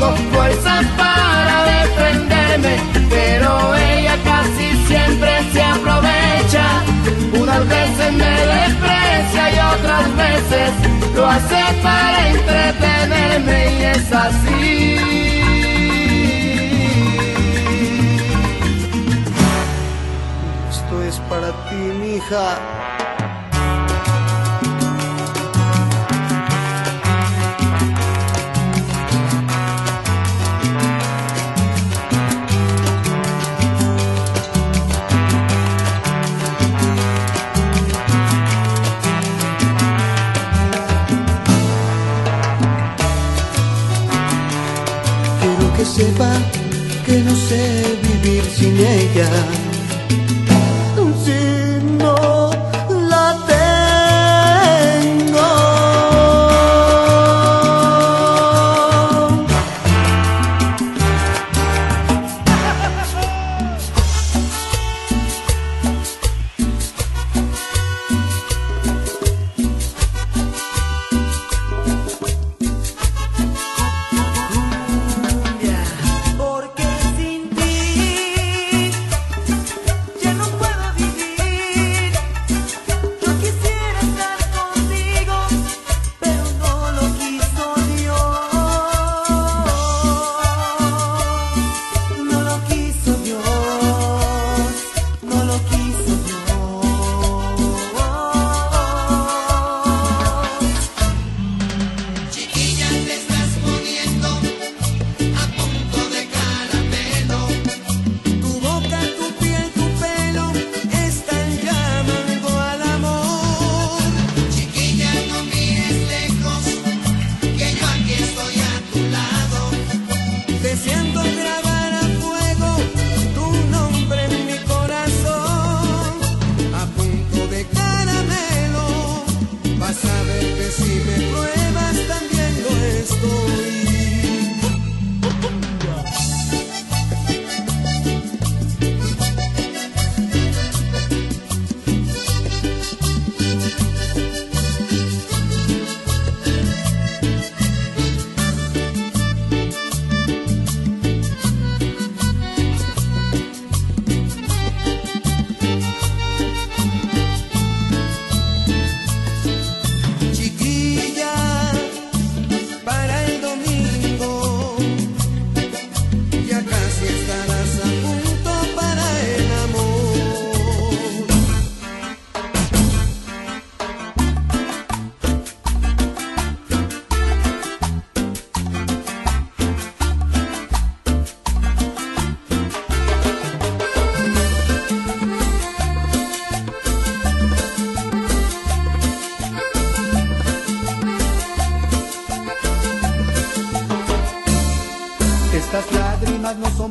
tengo fuerza para defenderme, pero ella casi siempre se aprovecha. Unas veces me desprecia y otras veces lo hace para entretenerme y es así. Esto es para ti, mija. que sepa que no sé vivir sin ella. mas não são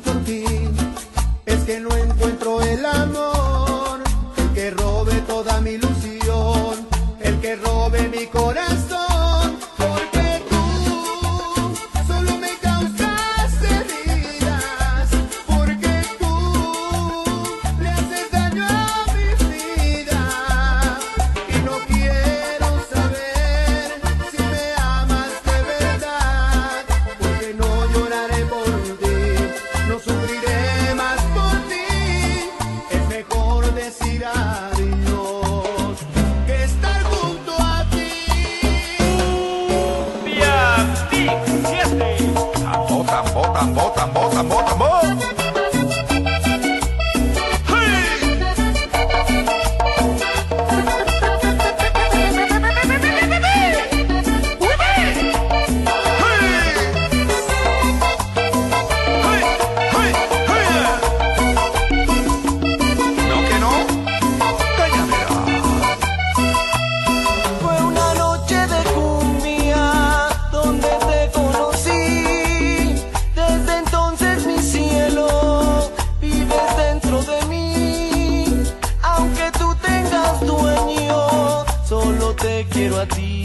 te quiero a ti.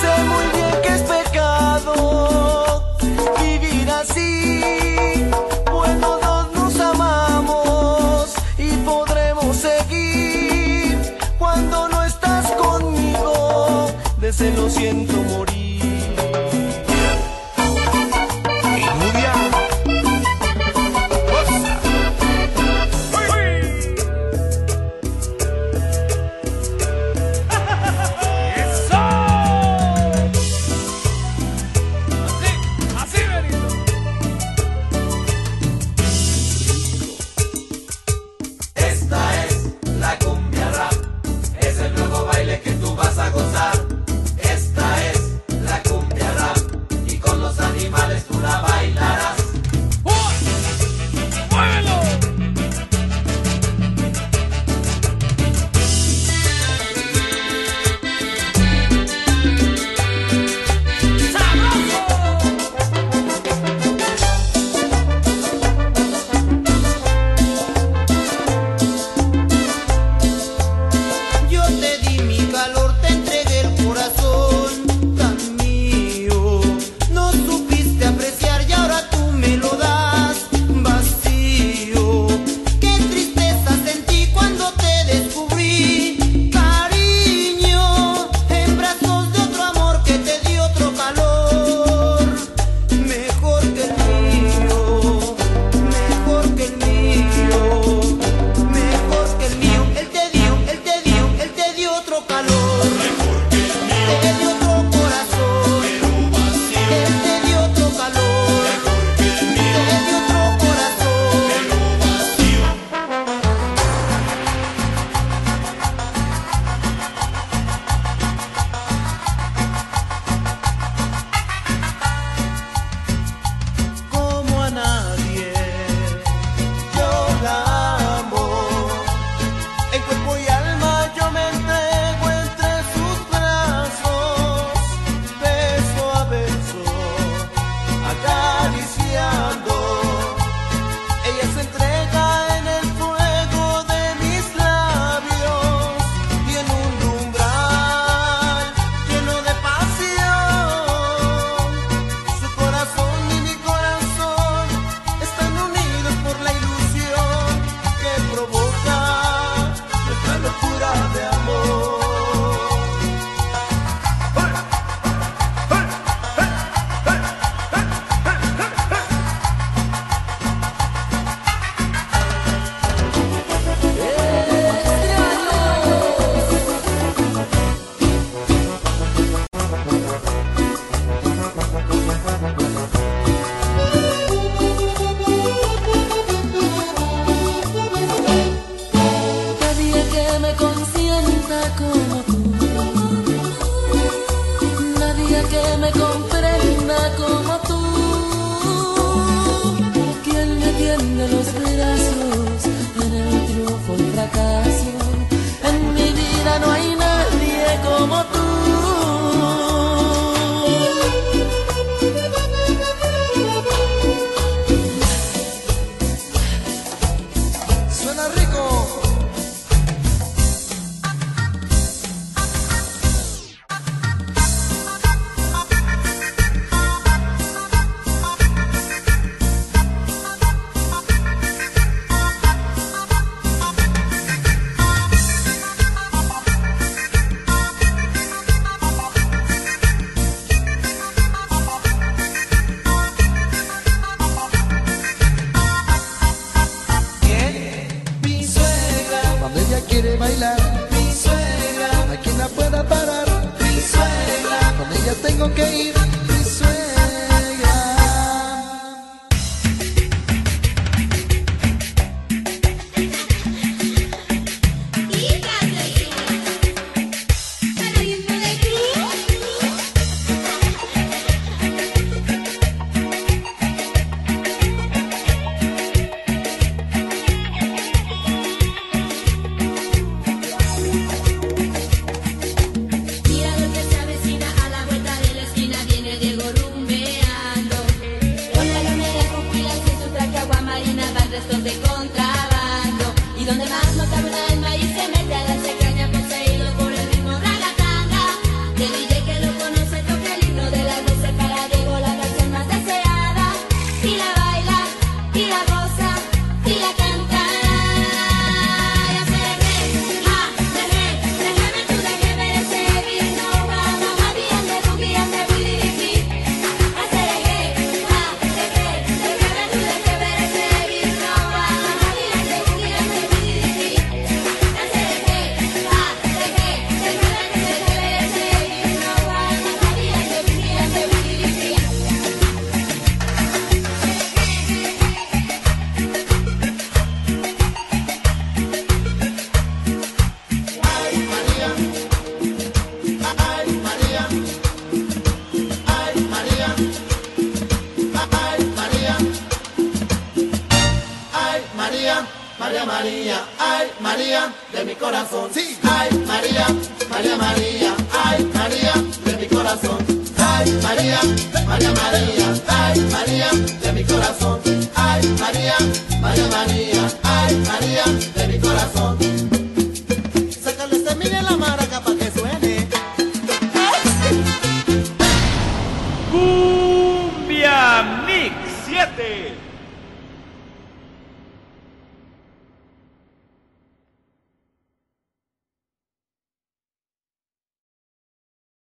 Sé muy bien que es pecado vivir así. Bueno, dos nos amamos y podremos seguir. Cuando no estás conmigo, desde lo siento. bailar. Mi suegra. Aquí la pueda parar. Mi suegra. Con ella tengo que ir. Ay María, María María, ay María de mi corazón. Ay María, María María, ay María de mi corazón. Ay María, María María,